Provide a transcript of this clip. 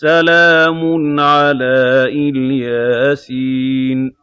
سَلَامٌ عَلَىٰ إِلْ يَاسِينَ